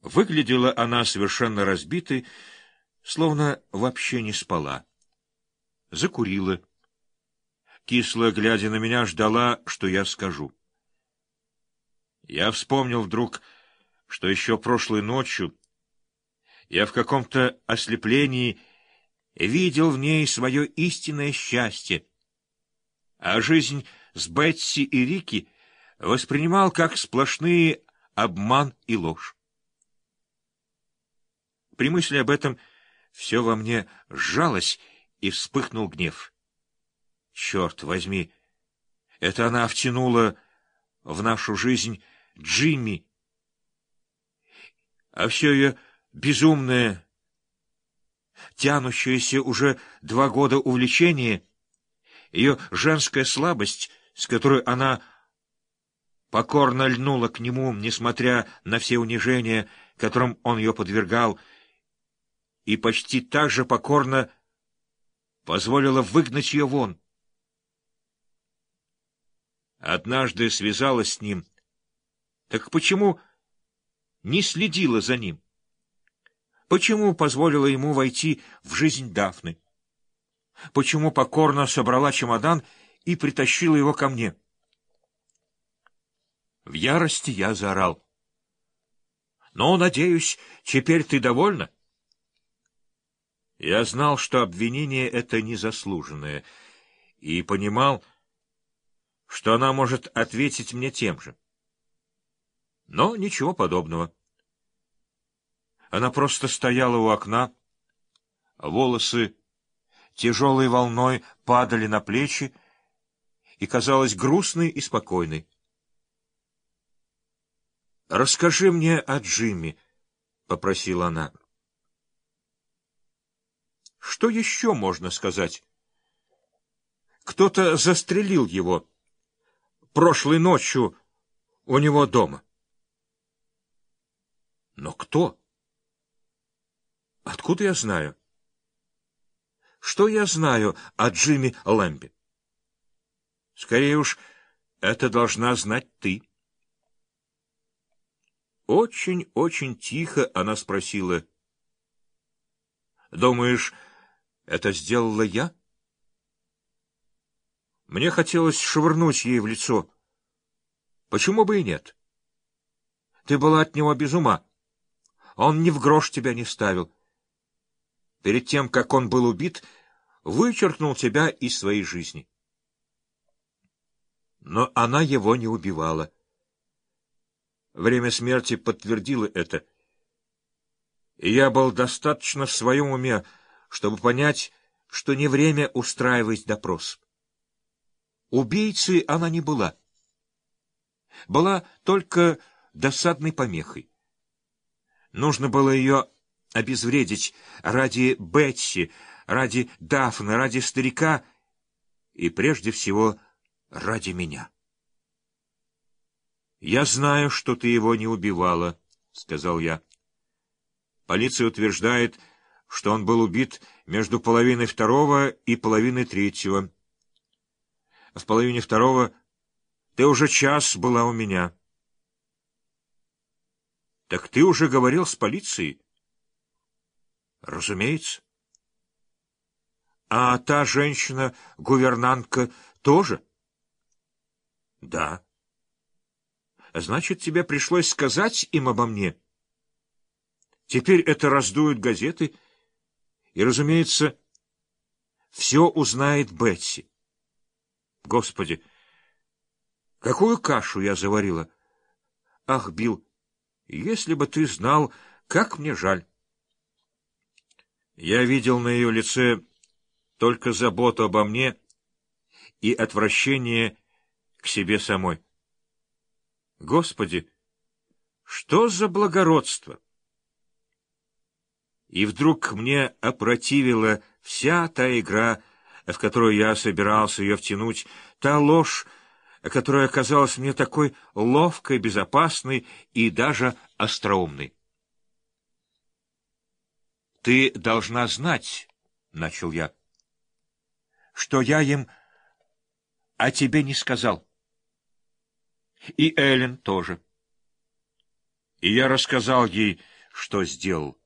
Выглядела она совершенно разбитой, словно вообще не спала. Закурила. Кисло, глядя на меня, ждала, что я скажу. Я вспомнил вдруг, что еще прошлой ночью я в каком-то ослеплении видел в ней свое истинное счастье, а жизнь с Бетси и Рики воспринимал как сплошные обман и ложь. При мысли об этом все во мне сжалось, и вспыхнул гнев. Черт возьми! Это она втянула в нашу жизнь Джимми. А все ее безумное, тянущееся уже два года увлечение, ее женская слабость, с которой она покорно льнула к нему, несмотря на все унижения, которым он ее подвергал, и почти так же покорно позволила выгнать ее вон. Однажды связалась с ним. Так почему не следила за ним? Почему позволила ему войти в жизнь Дафны? Почему покорно собрала чемодан и притащила его ко мне? В ярости я заорал. — Ну, надеюсь, теперь ты довольна? Я знал, что обвинение это незаслуженное, и понимал, что она может ответить мне тем же. Но ничего подобного. Она просто стояла у окна, волосы тяжелой волной падали на плечи и казалась грустной и спокойной. «Расскажи мне о Джимми», — попросила она. «Что еще можно сказать?» «Кто-то застрелил его прошлой ночью у него дома». «Но кто?» «Откуда я знаю?» «Что я знаю о Джимми Лэмбе?» «Скорее уж, это должна знать ты». Очень-очень тихо она спросила. — Думаешь, это сделала я? Мне хотелось швырнуть ей в лицо. Почему бы и нет? Ты была от него без ума. Он ни в грош тебя не ставил. Перед тем, как он был убит, вычеркнул тебя из своей жизни. Но она его не убивала. Время смерти подтвердило это. И я был достаточно в своем уме, чтобы понять, что не время устраивать допрос. Убийцей она не была. Была только досадной помехой. Нужно было ее обезвредить ради Бетси, ради Дафны, ради старика и, прежде всего, ради меня. «Я знаю, что ты его не убивала», — сказал я. Полиция утверждает, что он был убит между половиной второго и половиной третьего. В половине второго ты уже час была у меня. Так ты уже говорил с полицией? Разумеется. А та женщина-гувернантка тоже? Да. Значит, тебе пришлось сказать им обо мне. Теперь это раздуют газеты, и, разумеется, все узнает Бетси. Господи, какую кашу я заварила! Ах, Билл, если бы ты знал, как мне жаль! Я видел на ее лице только заботу обо мне и отвращение к себе самой. Господи, что за благородство! И вдруг мне опротивила вся та игра, в которую я собирался ее втянуть, та ложь, которая оказалась мне такой ловкой, безопасной и даже остроумной. — Ты должна знать, — начал я, — что я им о тебе не сказал. — и Эллен тоже. И я рассказал ей, что сделал.